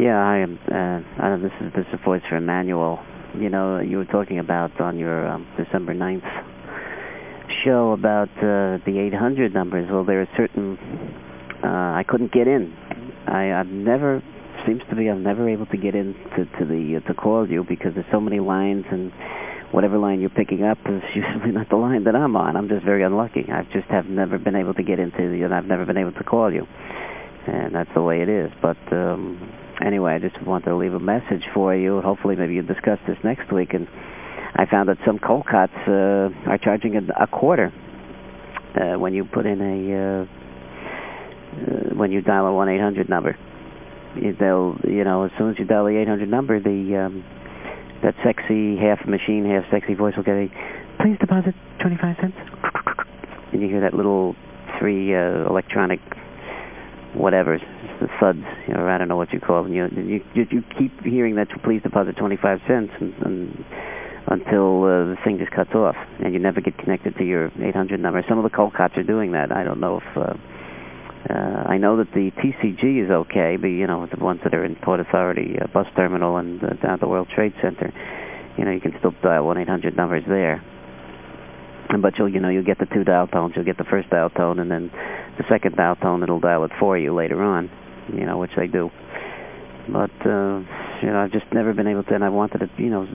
Yeah, I am. Uh, this is this is a voice for Emmanuel. You know, you were talking about on your um, December 9th show about uh, the 800 numbers. Well, there are certain. Uh, I couldn't get in. I, I've never. Seems to be I'm never able to get in to, to the uh, to call you because there's so many lines and whatever line you're picking up is usually not the line that I'm on. I'm just very unlucky. I just have never been able to get into you and I've never been able to call you. And that's the way it is. But um, anyway, I just wanted to leave a message for you. Hopefully maybe you'll discuss this next week. And I found that some COCOTs uh, are charging a, a quarter uh, when you put in a, uh, uh, when you dial a 1-800 number. They'll, you know, as soon as you dial the 800 number, the, um, that sexy half machine, half sexy voice will get a, please deposit 25 cents. And you hear that little three uh, electronic whatever, the suds, you know, I don't know what you call them. You, you, you keep hearing that please deposit 25 cents and, and until uh, the thing just cuts off and you never get connected to your 800 number. Some of the COCOTs are doing that. I don't know if, uh, uh, I know that the TCG is okay, but you know, the ones that are in Port Authority, uh, Bus Terminal, and down at the World Trade Center, you know, you can still dial 1-800 numbers there. But you'll, you know, you'll get the two dial tones. You'll get the first dial tone, and then the second dial tone, it'll dial it for you later on, you know, which they do. But, uh, you know, I've just never been able to, and I wanted to, you know,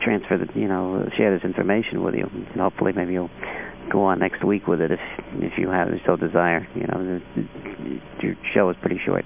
transfer the, you know, share this information with you. And hopefully maybe you'll go on next week with it if, if you have so desire. You know, your show is pretty short.